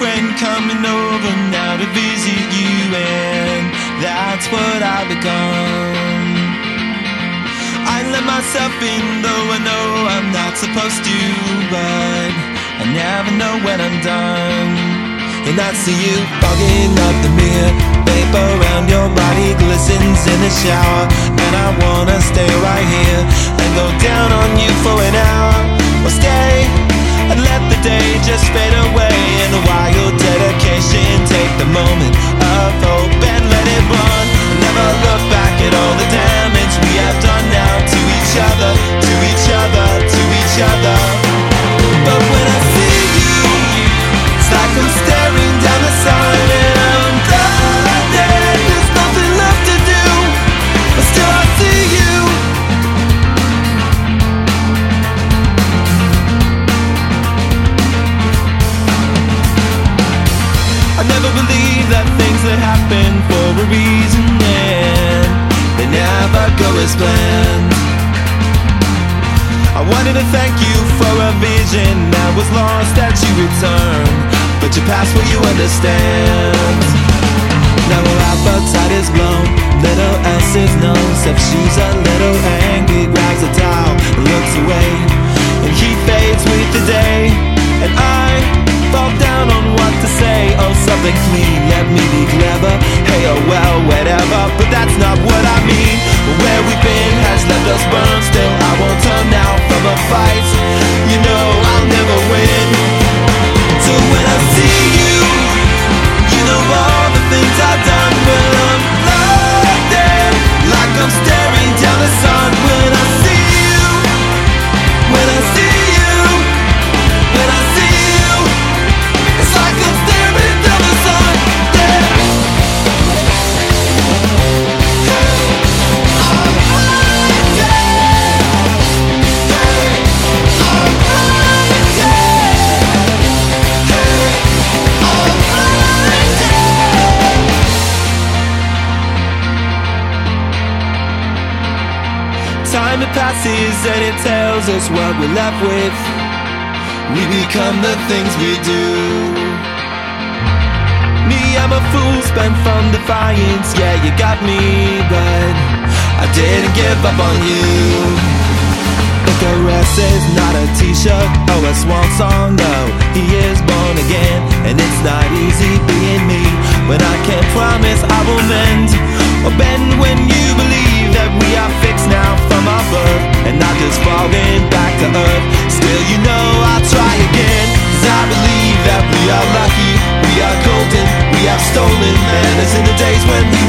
friend coming over now to visit you, and that's what I've become. I let myself in, though I know I'm not supposed to, but I never know when I'm done. And I see you fogging up the mirror, vapor around your body glistens in the shower, and I wanna stay right here and go down on you for an hour, or stay I never believed that things that happen for a reason and they never go as planned. I wanted to thank you for a vision that was lost that you returned, but you passed what you understand. Now her appetite is blown, little else is known, except she's a little angry, grabs a towel, Time it passes and it tells us what we're left with. We become the things we do. Me, I'm a fool spent from defiance. Yeah, you got me, but I didn't give up on you. Icarus is not a t-shirt or a swan song, no He is born again, and it's not easy being me But I can't promise I will mend Or bend when you believe you know I'll try again. Cause I believe that we are lucky, we are golden. We have stolen manners in the days when